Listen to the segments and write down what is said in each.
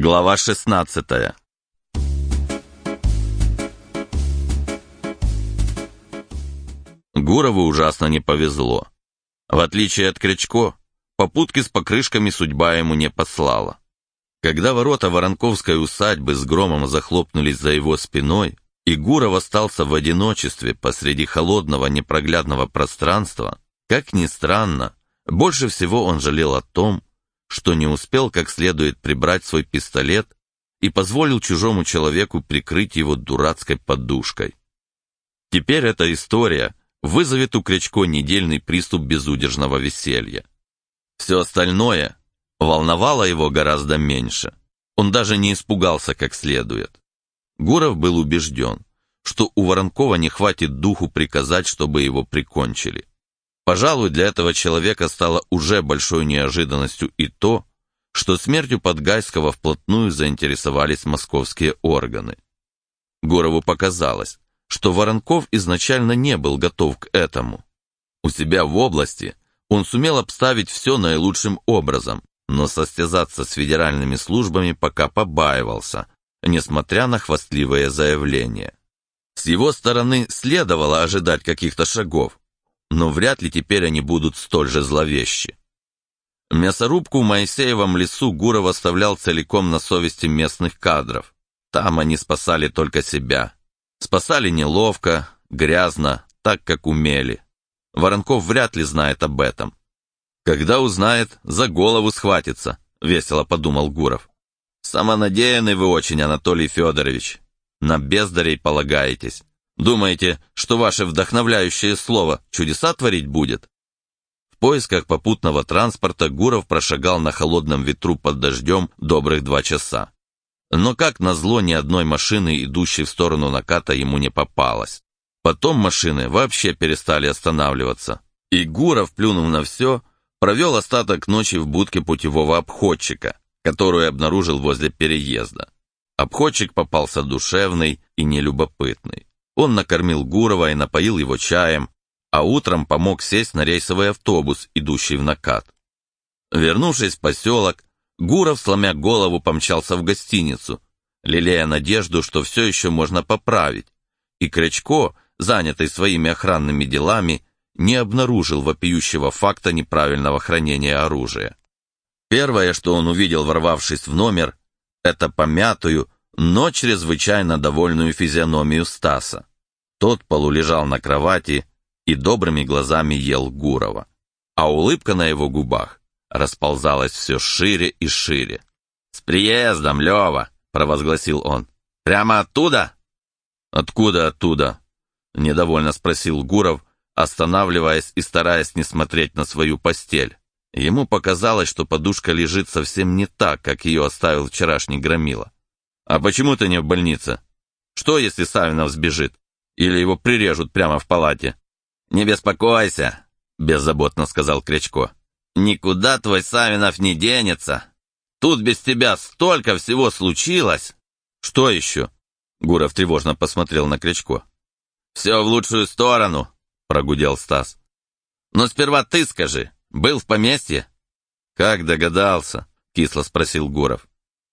Глава 16 Гурову ужасно не повезло. В отличие от Крячко, попутки с покрышками судьба ему не послала. Когда ворота Воронковской усадьбы с громом захлопнулись за его спиной, и Гуров остался в одиночестве посреди холодного непроглядного пространства, как ни странно, больше всего он жалел о том, что не успел как следует прибрать свой пистолет и позволил чужому человеку прикрыть его дурацкой подушкой. Теперь эта история вызовет у Крячко недельный приступ безудержного веселья. Все остальное волновало его гораздо меньше. Он даже не испугался как следует. Гуров был убежден, что у Воронкова не хватит духу приказать, чтобы его прикончили. Пожалуй, для этого человека стало уже большой неожиданностью и то, что смертью Подгайского вплотную заинтересовались московские органы. Горову показалось, что Воронков изначально не был готов к этому. У себя в области он сумел обставить все наилучшим образом, но состязаться с федеральными службами пока побаивался, несмотря на хвастливые заявления. С его стороны следовало ожидать каких-то шагов, но вряд ли теперь они будут столь же зловещи. Мясорубку в Моисеевом лесу Гуров оставлял целиком на совести местных кадров. Там они спасали только себя. Спасали неловко, грязно, так, как умели. Воронков вряд ли знает об этом. Когда узнает, за голову схватится, весело подумал Гуров. Самонадеянный вы очень, Анатолий Федорович. На бездарей полагаетесь. Думаете, что ваше вдохновляющее слово чудеса творить будет? В поисках попутного транспорта Гуров прошагал на холодном ветру под дождем добрых два часа. Но как назло ни одной машины, идущей в сторону наката, ему не попалось. Потом машины вообще перестали останавливаться. И Гуров, плюнув на все, провел остаток ночи в будке путевого обходчика, которую обнаружил возле переезда. Обходчик попался душевный и нелюбопытный. Он накормил Гурова и напоил его чаем, а утром помог сесть на рейсовый автобус, идущий в накат. Вернувшись в поселок, Гуров, сломя голову, помчался в гостиницу, лелея надежду, что все еще можно поправить, и Крячко, занятый своими охранными делами, не обнаружил вопиющего факта неправильного хранения оружия. Первое, что он увидел, ворвавшись в номер, это помятую, но чрезвычайно довольную физиономию Стаса. Тот полулежал на кровати и добрыми глазами ел Гурова, а улыбка на его губах расползалась все шире и шире. «С приездом, Лева!» — провозгласил он. «Прямо оттуда?» «Откуда оттуда?» — недовольно спросил Гуров, останавливаясь и стараясь не смотреть на свою постель. Ему показалось, что подушка лежит совсем не так, как ее оставил вчерашний Громила. «А почему ты не в больнице? Что, если Савинов сбежит? Или его прирежут прямо в палате?» «Не беспокойся», — беззаботно сказал Крячко. «Никуда твой Савинов не денется. Тут без тебя столько всего случилось». «Что еще?» — Гуров тревожно посмотрел на Крячко. «Все в лучшую сторону», — прогудел Стас. «Но сперва ты скажи, был в поместье?» «Как догадался?» — кисло спросил Гуров.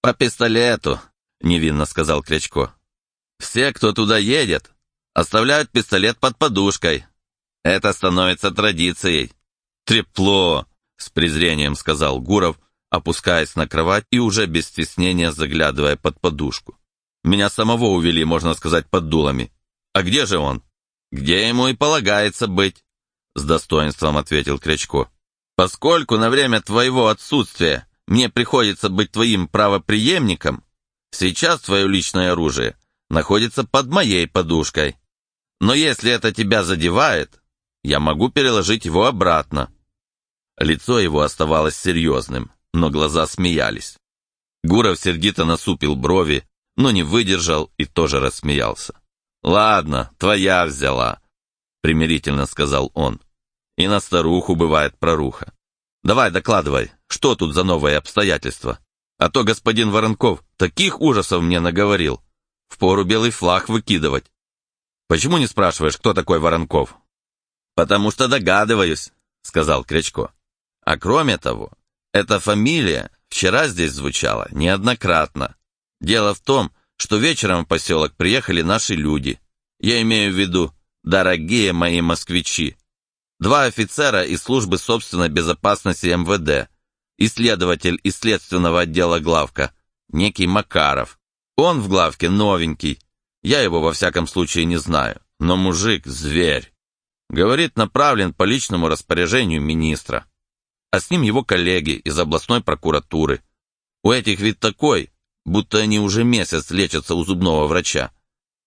«По пистолету», — невинно сказал Крячко. «Все, кто туда едет, оставляют пистолет под подушкой. Это становится традицией». «Трепло!» — с презрением сказал Гуров, опускаясь на кровать и уже без стеснения заглядывая под подушку. «Меня самого увели, можно сказать, под дулами. А где же он?» «Где ему и полагается быть», — с достоинством ответил Крячко. «Поскольку на время твоего отсутствия мне приходится быть твоим правоприемником, сейчас твое личное оружие находится под моей подушкой. Но если это тебя задевает, я могу переложить его обратно». Лицо его оставалось серьезным, но глаза смеялись. Гуров сердито насупил брови, но не выдержал и тоже рассмеялся. «Ладно, твоя взяла», — примирительно сказал он. «И на старуху бывает проруха. Давай докладывай, что тут за новые обстоятельства? А то господин Воронков таких ужасов мне наговорил. Впору белый флаг выкидывать. Почему не спрашиваешь, кто такой Воронков? Потому что догадываюсь, сказал Крячко. А кроме того, эта фамилия вчера здесь звучало неоднократно. Дело в том, что вечером в поселок приехали наши люди. Я имею в виду, дорогие мои москвичи. Два офицера из службы собственной безопасности МВД, исследователь из следственного отдела главка, некий Макаров. Он в главке новенький. Я его во всяком случае не знаю, но мужик — зверь. Говорит, направлен по личному распоряжению министра. А с ним его коллеги из областной прокуратуры. У этих вид такой, будто они уже месяц лечатся у зубного врача.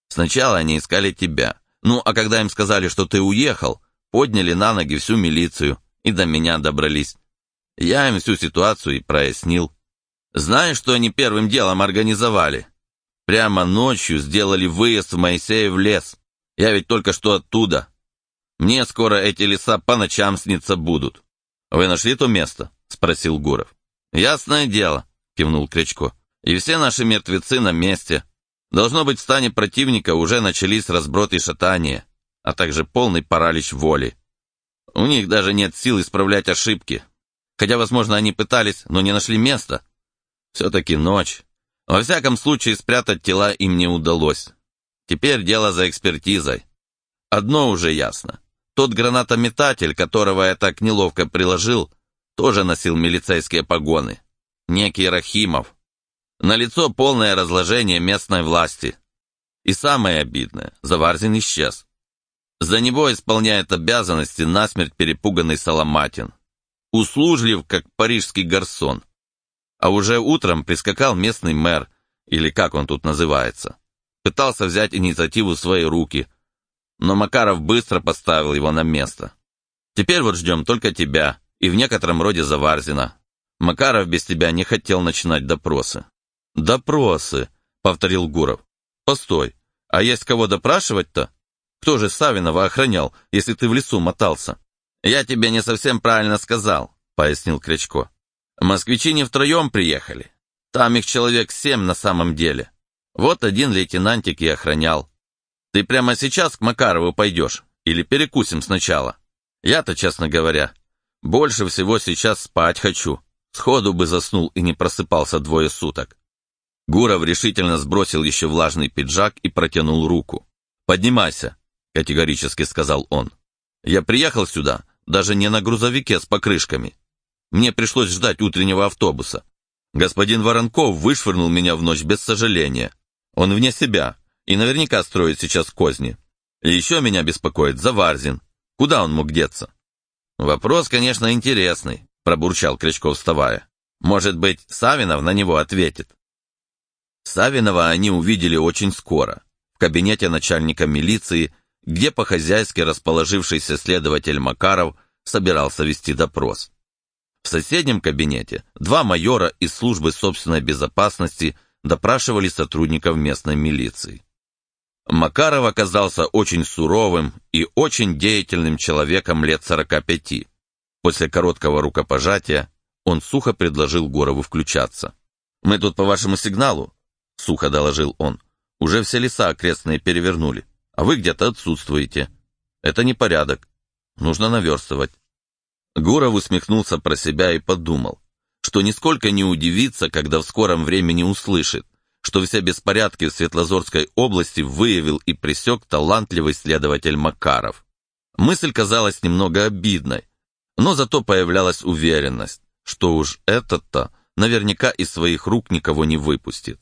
Сначала они искали тебя. Ну, а когда им сказали, что ты уехал, подняли на ноги всю милицию и до меня добрались. Я им всю ситуацию и прояснил. Знаешь, что они первым делом организовали? Прямо ночью сделали выезд в Моисеев лес. Я ведь только что оттуда. Мне скоро эти леса по ночам сниться будут. Вы нашли то место? Спросил Гуров. Ясное дело, кивнул Крячко. И все наши мертвецы на месте. Должно быть, в стане противника уже начались разброд и шатания, а также полный паралич воли. У них даже нет сил исправлять ошибки. Хотя, возможно, они пытались, но не нашли места. Все-таки ночь. Во всяком случае, спрятать тела им не удалось. Теперь дело за экспертизой. Одно уже ясно. Тот гранатометатель, которого я так неловко приложил, тоже носил милицейские погоны. Некий Рахимов. На лицо полное разложение местной власти. И самое обидное, Заварзин исчез. За него исполняет обязанности насмерть перепуганный Соломатин. Услужлив, как парижский гарсон. А уже утром прискакал местный мэр, или как он тут называется. Пытался взять инициативу в свои руки, но Макаров быстро поставил его на место. Теперь вот ждем только тебя и в некотором роде Заварзина. Макаров без тебя не хотел начинать допросы». «Допросы», — повторил Гуров. «Постой, а есть кого допрашивать-то? Кто же Савинова охранял, если ты в лесу мотался?» «Я тебе не совсем правильно сказал», — пояснил Крячко. «Москвичи не втроем приехали. Там их человек семь на самом деле. Вот один лейтенантик и охранял. Ты прямо сейчас к Макарову пойдешь? Или перекусим сначала? Я-то, честно говоря, больше всего сейчас спать хочу. Сходу бы заснул и не просыпался двое суток. Гуров решительно сбросил еще влажный пиджак и протянул руку. «Поднимайся», — категорически сказал он. «Я приехал сюда, даже не на грузовике с покрышками. Мне пришлось ждать утреннего автобуса. Господин Воронков вышвырнул меня в ночь без сожаления. Он вне себя, и наверняка строит сейчас козни. И еще меня беспокоит Заварзин. Куда он мог деться? Вопрос, конечно, интересный, пробурчал Крючков, вставая. Может быть, Савинов на него ответит. Савинова они увидели очень скоро, в кабинете начальника милиции, где по-хозяйски расположившийся следователь Макаров собирался вести допрос. В соседнем кабинете два майора из службы собственной безопасности допрашивали сотрудников местной милиции. Макаров оказался очень суровым и очень деятельным человеком лет 45. После короткого рукопожатия он сухо предложил Горову включаться. «Мы тут по вашему сигналу», — сухо доложил он. «Уже все леса окрестные перевернули, а вы где-то отсутствуете. Это непорядок. Нужно наверстывать». Гуров усмехнулся про себя и подумал, что нисколько не удивится, когда в скором времени услышит, что все беспорядки в Светлозорской области выявил и пресек талантливый следователь Макаров. Мысль казалась немного обидной, но зато появлялась уверенность, что уж этот-то наверняка из своих рук никого не выпустит.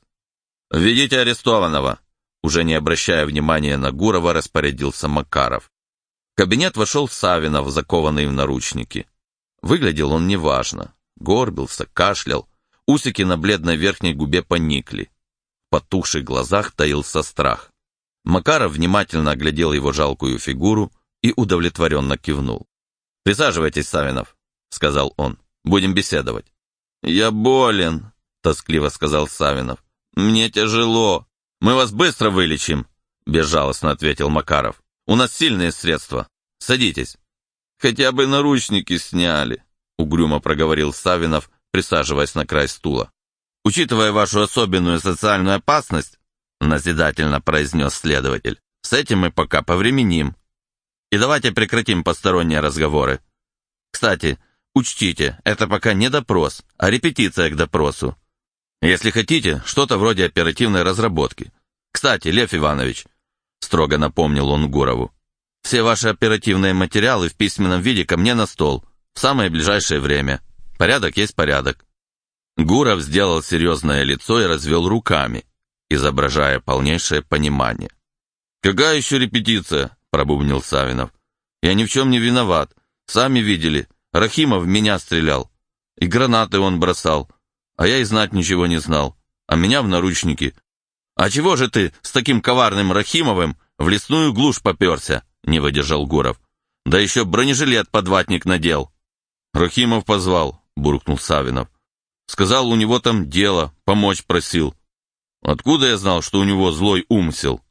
«Введите арестованного!» Уже не обращая внимания на Гурова, распорядился Макаров. В кабинет вошел Савинов, закованный в наручники. Выглядел он неважно. Горбился, кашлял, усики на бледной верхней губе поникли потухших глазах таился страх. Макаров внимательно оглядел его жалкую фигуру и удовлетворенно кивнул. «Присаживайтесь, Савинов», — сказал он. «Будем беседовать». «Я болен», — тоскливо сказал Савинов. «Мне тяжело. Мы вас быстро вылечим», — безжалостно ответил Макаров. «У нас сильные средства. Садитесь». «Хотя бы наручники сняли», — угрюмо проговорил Савинов, присаживаясь на край стула. «Учитывая вашу особенную социальную опасность», назидательно произнес следователь, «с этим мы пока повременим. И давайте прекратим посторонние разговоры. Кстати, Учтите, это пока не допрос, а репетиция к допросу. Если хотите, что-то вроде оперативной разработки. Кстати, Лев Иванович, строго напомнил он Гурову, все ваши оперативные материалы в письменном виде ко мне на стол в самое ближайшее время. Порядок есть порядок. Гуров сделал серьезное лицо и развел руками, изображая полнейшее понимание. «Какая еще репетиция?» – пробубнил Савинов. «Я ни в чем не виноват. Сами видели. Рахимов меня стрелял. И гранаты он бросал. А я и знать ничего не знал. А меня в наручники. А чего же ты с таким коварным Рахимовым в лесную глушь поперся?» – не выдержал Гуров. «Да еще бронежилет под ватник надел». «Рахимов позвал», – буркнул Савинов. «Сказал, у него там дело, помочь просил. Откуда я знал, что у него злой умысел?»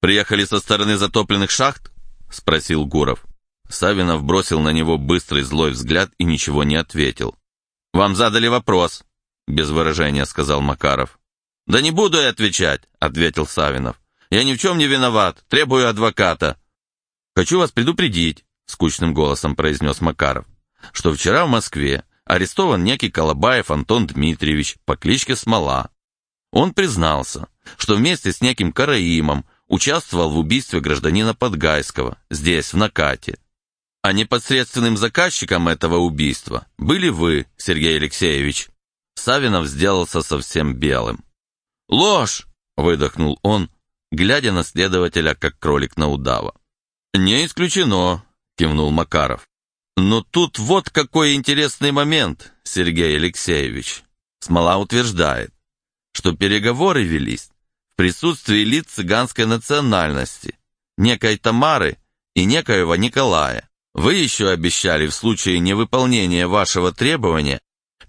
«Приехали со стороны затопленных шахт?» — спросил Гуров. Савинов бросил на него быстрый злой взгляд и ничего не ответил. «Вам задали вопрос», — без выражения сказал Макаров. «Да не буду я отвечать», — ответил Савинов. «Я ни в чем не виноват, требую адвоката». «Хочу вас предупредить», — скучным голосом произнес Макаров, «что вчера в Москве арестован некий Колобаев Антон Дмитриевич по кличке Смола. Он признался, что вместе с неким Караимом участвовал в убийстве гражданина Подгайского, здесь, в Накате. А непосредственным заказчиком этого убийства были вы, Сергей Алексеевич. Савинов сделался совсем белым. «Ложь!» — выдохнул он, глядя на следователя, как кролик на удава. «Не исключено», — кивнул Макаров. «Но тут вот какой интересный момент, Сергей Алексеевич. Смола утверждает, что переговоры велись в присутствии лиц цыганской национальности, некой Тамары и некоего Николая. Вы еще обещали в случае невыполнения вашего требования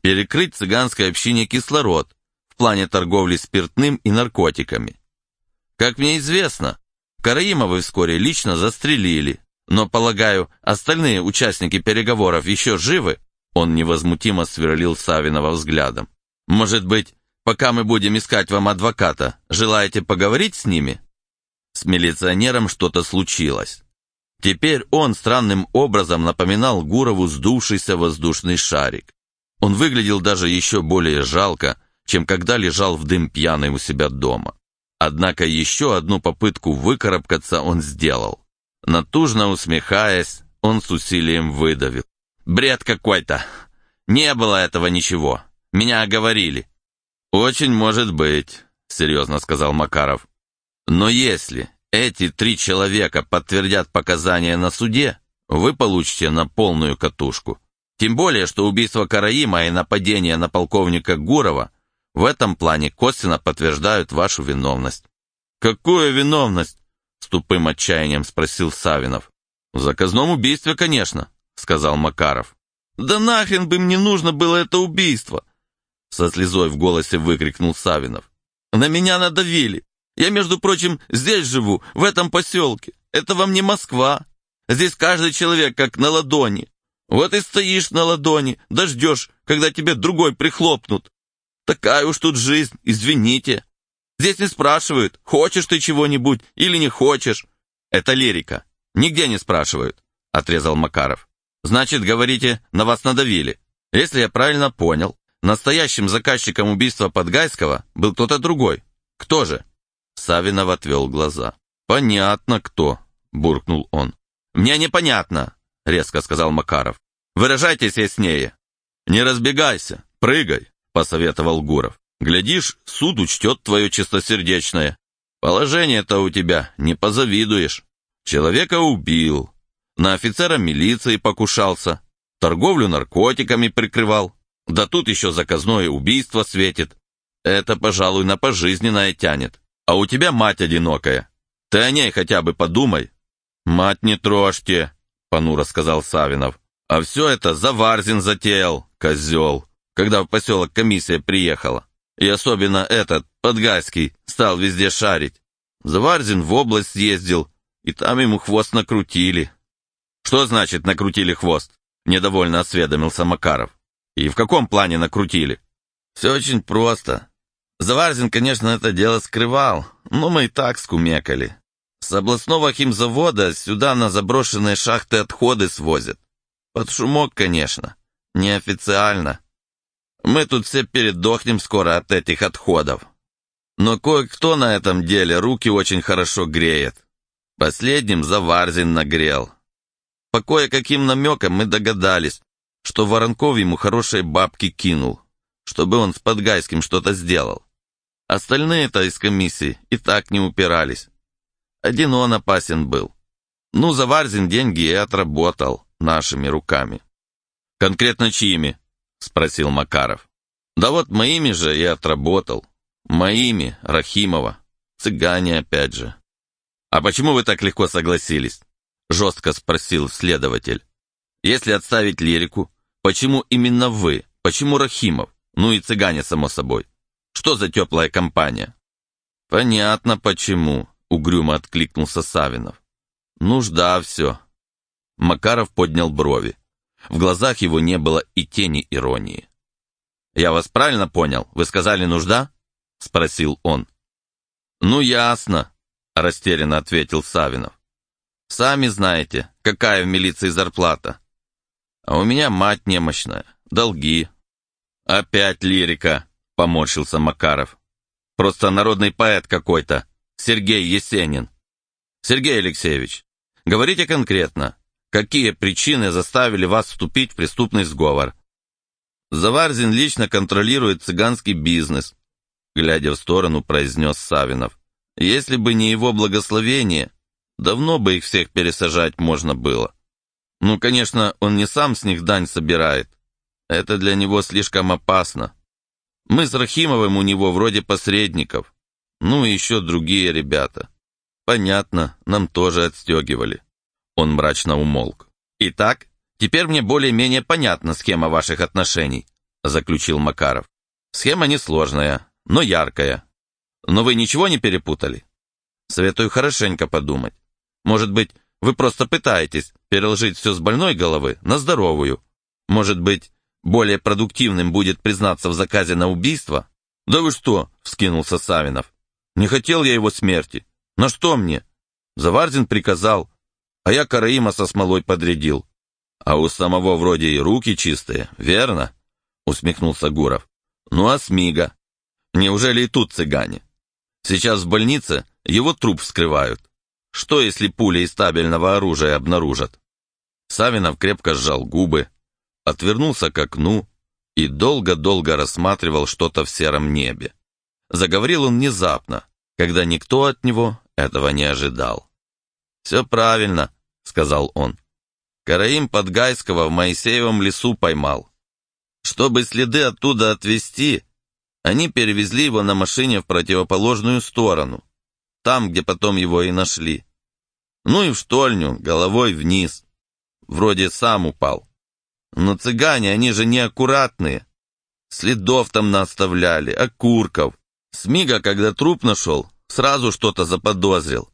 перекрыть цыганской общине кислород плане торговли спиртным и наркотиками. Как мне известно, Караимовы вскоре лично застрелили, но, полагаю, остальные участники переговоров еще живы? Он невозмутимо сверлил Савинова взглядом. Может быть, Пока мы будем искать вам адвоката, желаете поговорить с ними?» С милиционером что-то случилось. Теперь он странным образом напоминал Гурову сдувшийся воздушный шарик. Он выглядел даже еще более жалко, чем когда лежал в дым пьяный у себя дома. Однако еще одну попытку выкарабкаться он сделал. Натужно усмехаясь, он с усилием выдавил. «Бред какой-то! Не было этого ничего! Меня оговорили!» «Очень может быть», — серьезно сказал Макаров. «Но если эти три человека подтвердят показания на суде, вы получите на полную катушку. Тем более, что убийство Караима и нападение на полковника Гурова в этом плане косвенно подтверждают вашу виновность». «Какую виновность?» — с тупым отчаянием спросил Савинов. «В заказном убийстве, конечно», — сказал Макаров. «Да нахрен бы мне нужно было это убийство!» Со слезой в голосе выкрикнул Савинов. «На меня надавили. Я, между прочим, здесь живу, в этом поселке. Это вам не Москва. Здесь каждый человек как на ладони. Вот и стоишь на ладони, дождешь, когда тебе другой прихлопнут. Такая уж тут жизнь, извините. Здесь не спрашивают, хочешь ты чего-нибудь или не хочешь. Это лирика. Нигде не спрашивают», — отрезал Макаров. «Значит, говорите, на вас надавили. Если я правильно понял, Настоящим заказчиком убийства Подгайского был кто-то другой. Кто же? Савинов отвел глаза. «Понятно, кто», — буркнул он. «Мне непонятно», — резко сказал Макаров. «Выражайтесь яснее». «Не разбегайся, прыгай», — посоветовал Гуров. «Глядишь, суд учтет твое чистосердечное. Положение-то у тебя не позавидуешь. Человека убил, на офицера милиции покушался, торговлю наркотиками прикрывал, да тут еще заказное убийство светит. Это, пожалуй, на пожизненное тянет. А у тебя мать одинокая. Ты о ней хотя бы подумай. Мать не трожьте, понуро сказал Савинов. А все это Заварзин затеял, козел, когда в поселок комиссия приехала. И особенно этот, Подгайский, стал везде шарить. Заварзин в область съездил, и там ему хвост накрутили. Что значит накрутили хвост? Недовольно осведомился Макаров. И в каком плане накрутили? Все очень просто. Заварзин, конечно, это дело скрывал, но мы и так скумекали. С областного химзавода сюда на заброшенные шахты отходы свозят. Под шумок, конечно. Неофициально. Мы тут все передохнем скоро от этих отходов. Но кое-кто на этом деле руки очень хорошо греет. Последним Заварзин нагрел. По кое-каким намекам мы догадались, что Воронков ему хорошие бабки кинул, чтобы он с Подгайским что-то сделал. Остальные-то из комиссии и так не упирались. Один он опасен был. Ну, Заварзин деньги и отработал нашими руками. «Конкретно чьими?» — спросил Макаров. «Да вот моими же и отработал. Моими, Рахимова. Цыгане опять же». «А почему вы так легко согласились?» — жестко спросил следователь. «Если отставить лирику, почему именно вы? Почему Рахимов? Ну и цыгане, само собой. Что за теплая компания?» «Понятно, почему», — угрюмо откликнулся Савинов. «Нужда все». Макаров поднял брови. В глазах его не было и тени иронии. «Я вас правильно понял? Вы сказали «нужда»?» — спросил он. «Ну, ясно», — растерянно ответил Савинов. «Сами знаете, какая в милиции зарплата. А у меня мать немощная, долги». «Опять лирика», — поморщился Макаров. «Просто народный поэт какой-то, Сергей Есенин». «Сергей Алексеевич, говорите конкретно, какие причины заставили вас вступить в преступный сговор?» «Заварзин лично контролирует цыганский бизнес», глядя в сторону, произнес Савинов. «Если бы не его благословение, давно бы их всех пересажать можно было. Ну, конечно, он не сам с них дань собирает. Это для него слишком опасно. Мы с Рахимовым у него вроде посредников. Ну и еще другие ребята. Понятно, нам тоже отстегивали». Он мрачно умолк. «Итак, теперь мне более-менее понятна схема ваших отношений», заключил Макаров. «Схема несложная, но яркая. Но вы ничего не перепутали? Советую хорошенько подумать. Может быть, вы просто пытаетесь переложить все с больной головы на здоровую. Может быть, более продуктивным будет признаться в заказе на убийство? Да вы что, вскинулся Савинов. Не хотел я его смерти. На что мне? Заварзин приказал, а я Караима со смолой подрядил. А у самого вроде и руки чистые, верно? Усмехнулся Гуров. Ну а Смига? Неужели и тут цыгане? Сейчас в больнице его труп вскрывают. Что, если пули из стабильного оружия обнаружат? Савинов крепко сжал губы, отвернулся к окну и долго-долго рассматривал что-то в сером небе. Заговорил он внезапно, когда никто от него этого не ожидал. «Все правильно», — сказал он. Караим Подгайского в Моисеевом лесу поймал. Чтобы следы оттуда отвести, они перевезли его на машине в противоположную сторону, там, где потом его и нашли. Ну и в штольню, головой вниз. Вроде сам упал. Но цыгане, они же неаккуратные. Следов там наставляли, окурков. Смига, когда труп нашел, сразу что-то заподозрил.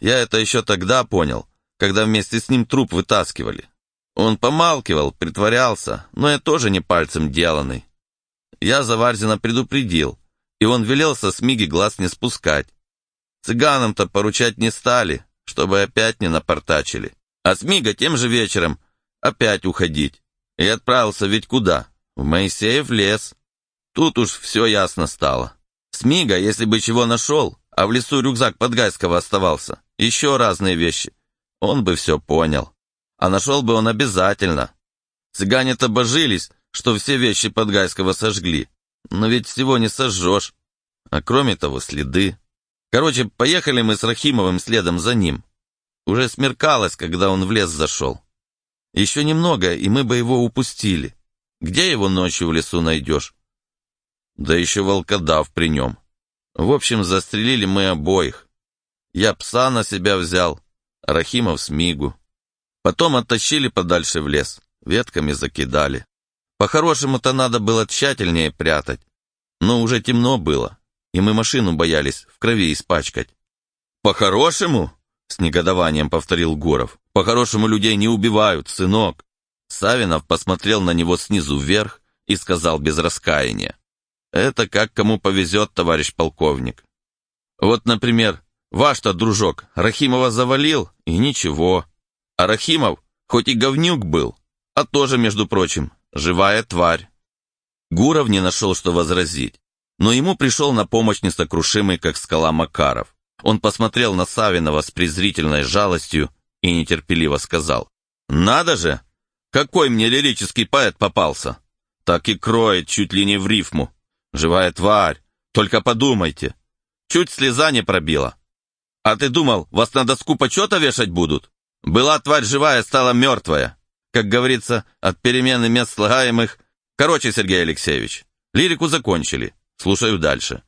Я это еще тогда понял, когда вместе с ним труп вытаскивали. Он помалкивал, притворялся, но я тоже не пальцем деланный. Я Заварзина предупредил, и он велел со Смиги глаз не спускать. Цыганам-то поручать не стали, чтобы опять не напортачили. А Смига тем же вечером опять уходить. И отправился ведь куда? В Моисеев лес. Тут уж все ясно стало. Смига, если бы чего нашел, а в лесу рюкзак Подгайского оставался, еще разные вещи, он бы все понял. А нашел бы он обязательно. Цыгане-то божились, что все вещи Подгайского сожгли. Но ведь всего не сожжешь. А кроме того, следы. Короче, поехали мы с Рахимовым следом за ним. Уже смеркалось, когда он в лес зашел. Еще немного, и мы бы его упустили. Где его ночью в лесу найдешь? Да еще волкодав при нем. В общем, застрелили мы обоих. Я пса на себя взял, Рахимов смигу. Потом оттащили подальше в лес, ветками закидали. По-хорошему-то надо было тщательнее прятать. Но уже темно было, и мы машину боялись в крови испачкать. «По-хорошему?» — с негодованием повторил Гуров. «По-хорошему людей не убивают, сынок». Савинов посмотрел на него снизу вверх и сказал без раскаяния. «Это как кому повезет, товарищ полковник. Вот, например, ваш-то дружок Рахимова завалил, и ничего. А Рахимов, хоть и говнюк был, а тоже, между прочим, живая тварь». Гуров не нашел, что возразить, но ему пришел на помощь несокрушимый, как скала Макаров. Он посмотрел на Савинова с презрительной жалостью и нетерпеливо сказал, «Надо же! Какой мне лирический поэт попался! Так и кроет чуть ли не в рифму. Живая тварь, только подумайте. Чуть слеза не пробила. А ты думал, вас на доску почета вешать будут? Была тварь живая, стала мертвая. Как говорится, от перемены мест слагаемых. Короче, Сергей Алексеевич, лирику закончили. Слушаю дальше.